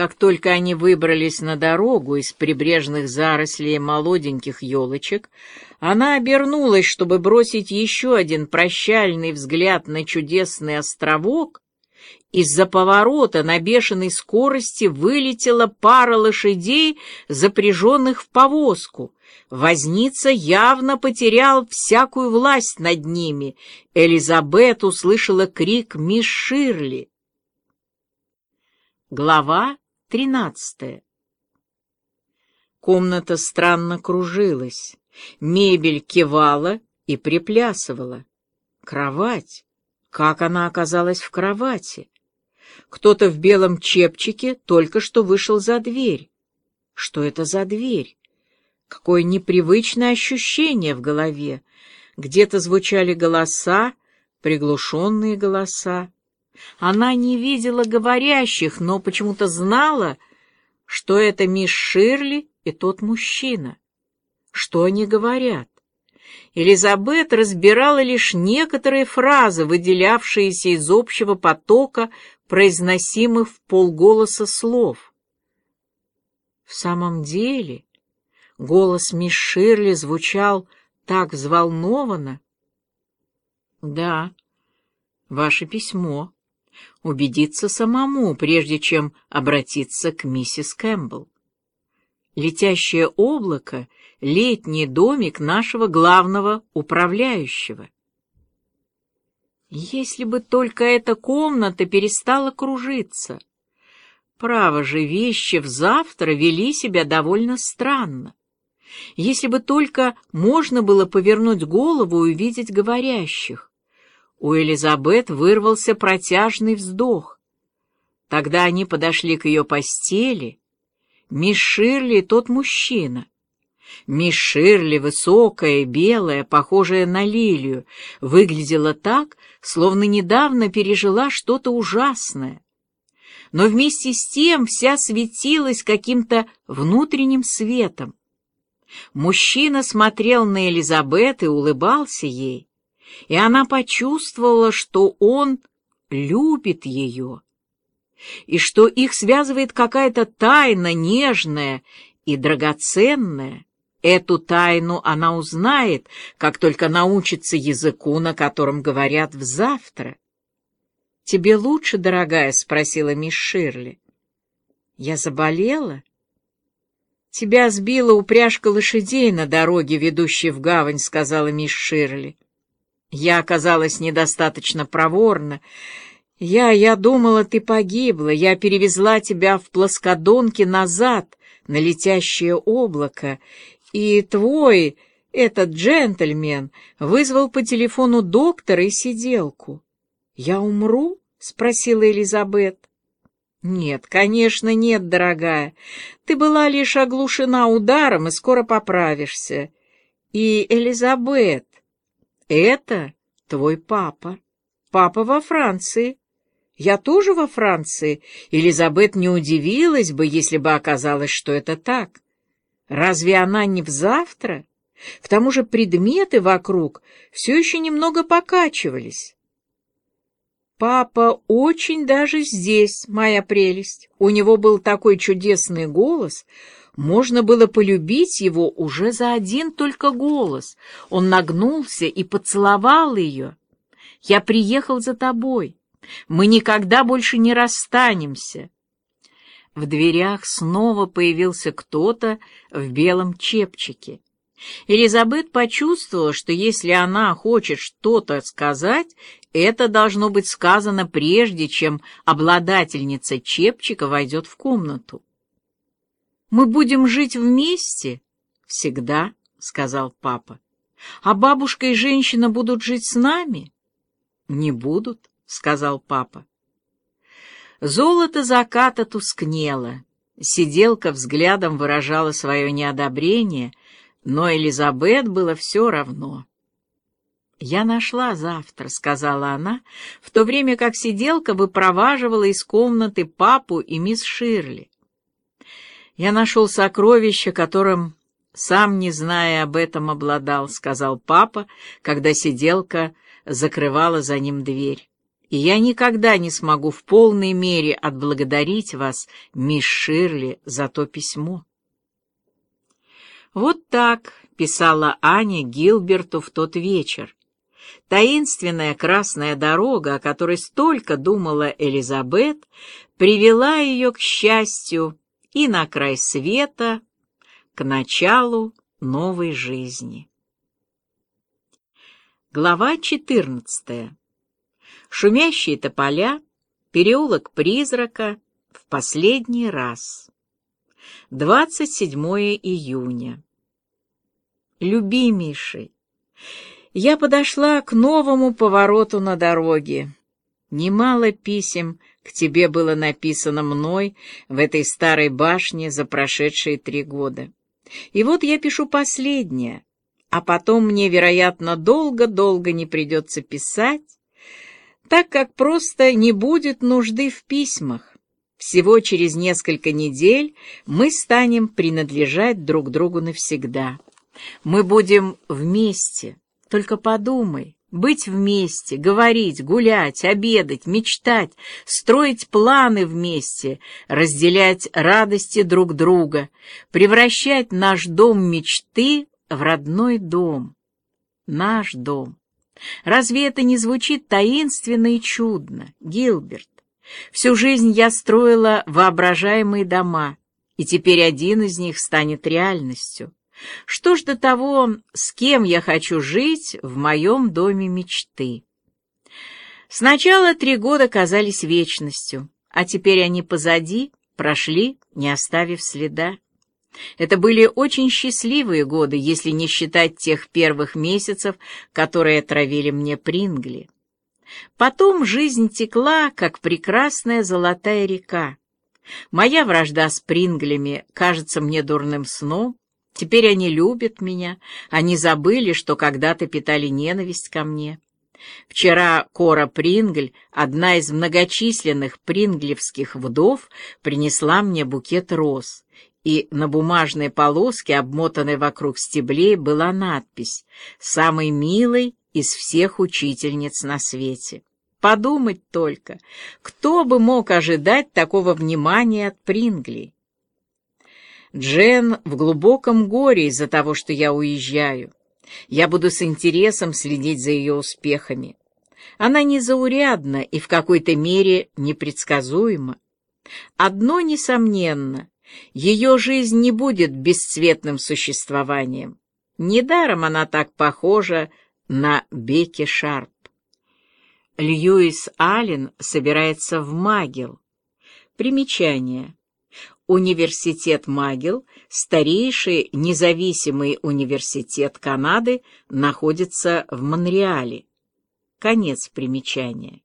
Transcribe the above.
Как только они выбрались на дорогу из прибрежных зарослей молоденьких елочек, она обернулась, чтобы бросить еще один прощальный взгляд на чудесный островок. Из-за поворота на бешеной скорости вылетела пара лошадей, запряженных в повозку. Возница явно потерял всякую власть над ними. Элизабет услышала крик «Мисс Ширли!». Глава тринадцатая Комната странно кружилась, мебель кивала и приплясывала. Кровать. Как она оказалась в кровати? Кто-то в белом чепчике только что вышел за дверь. Что это за дверь? Какое непривычное ощущение в голове. Где-то звучали голоса, приглушенные голоса. Она не видела говорящих, но почему-то знала, что это мисс Ширли и тот мужчина. Что они говорят? Элизабет разбирала лишь некоторые фразы, выделявшиеся из общего потока произносимых в полголоса слов. В самом деле, голос мисс Ширли звучал так взволнованно. «Да, ваше письмо», убедиться самому, прежде чем обратиться к миссис Кэмпбелл. Летящее облако — летний домик нашего главного управляющего. Если бы только эта комната перестала кружиться. Право же, вещи в завтра вели себя довольно странно. Если бы только можно было повернуть голову и увидеть говорящих. У Элизабет вырвался протяжный вздох. Тогда они подошли к ее постели. Мисс Ширли тот мужчина. Мисс Ширли, высокая, белая, похожая на лилию, выглядела так, словно недавно пережила что-то ужасное. Но вместе с тем вся светилась каким-то внутренним светом. Мужчина смотрел на Элизабет и улыбался ей и она почувствовала, что он любит ее, и что их связывает какая-то тайна нежная и драгоценная. Эту тайну она узнает, как только научится языку, на котором говорят в завтра. «Тебе лучше, дорогая?» — спросила мисс Ширли. «Я заболела?» «Тебя сбила упряжка лошадей на дороге, ведущей в гавань», — сказала мисс Ширли. Я оказалась недостаточно проворна. Я, я думала, ты погибла. Я перевезла тебя в плоскодонке назад, на летящее облако. И твой, этот джентльмен, вызвал по телефону доктора и сиделку. «Я умру?» — спросила Элизабет. «Нет, конечно, нет, дорогая. Ты была лишь оглушена ударом и скоро поправишься. И, Элизабет, это твой папа. Папа во Франции. Я тоже во Франции. Элизабет не удивилась бы, если бы оказалось, что это так. Разве она не в завтра? К тому же предметы вокруг все еще немного покачивались. Папа очень даже здесь, моя прелесть. У него был такой чудесный голос, можно было полюбить его уже за один только голос. Он нагнулся и поцеловал ее. «Я приехал за тобой. Мы никогда больше не расстанемся». В дверях снова появился кто-то в белом чепчике. Элизабет почувствовала, что если она хочет что-то сказать, это должно быть сказано прежде, чем обладательница чепчика войдет в комнату. Мы будем жить вместе? Всегда, сказал папа. А бабушка и женщина будут жить с нами? Не будут, сказал папа. Золото заката тускнело. Сиделка взглядом выражала свое неодобрение, но Элизабет было все равно. «Я нашла завтра», — сказала она, в то время как сиделка выпроваживала из комнаты папу и мисс Ширли. «Я нашел сокровище, которым, сам не зная об этом, обладал», — сказал папа, когда сиделка закрывала за ним дверь. и я никогда не смогу в полной мере отблагодарить вас, мисс Ширли, за то письмо. Вот так писала Аня Гилберту в тот вечер. Таинственная красная дорога, о которой столько думала Элизабет, привела ее к счастью и на край света, к началу новой жизни. Глава 14. Шумящие тополя, переулок призрака в последний раз. 27 июня. Любимейший, я подошла к новому повороту на дороге. Немало писем к тебе было написано мной в этой старой башне за прошедшие три года. И вот я пишу последнее, а потом мне, вероятно, долго-долго не придется писать, так как просто не будет нужды в письмах. Всего через несколько недель мы станем принадлежать друг другу навсегда. Мы будем вместе. Только подумай, быть вместе, говорить, гулять, обедать, мечтать, строить планы вместе, разделять радости друг друга, превращать наш дом мечты в родной дом. Наш дом. Разве это не звучит таинственно и чудно, Гилберт? Всю жизнь я строила воображаемые дома, и теперь один из них станет реальностью. Что ж до того, с кем я хочу жить в моем доме мечты? Сначала три года казались вечностью, а теперь они позади, прошли, не оставив следа. Это были очень счастливые годы, если не считать тех первых месяцев, которые отравили мне Прингли. Потом жизнь текла, как прекрасная золотая река. Моя вражда с Принглями кажется мне дурным сном, Теперь они любят меня, они забыли, что когда-то питали ненависть ко мне. Вчера Кора Прингль, одна из многочисленных принглевских вдов, принесла мне букет роз, и на бумажной полоске, обмотанной вокруг стеблей, была надпись «Самый милый из всех учительниц на свете». Подумать только, кто бы мог ожидать такого внимания от Прингли? Джен в глубоком горе из-за того, что я уезжаю. Я буду с интересом следить за ее успехами. Она незаурядна и в какой-то мере непредсказуема. Одно несомненно, ее жизнь не будет бесцветным существованием. Недаром она так похожа на Бекки Шарп. Льюис Аллен собирается в Магел. Примечание. Университет Магил, старейший независимый университет Канады, находится в Монреале. Конец примечания.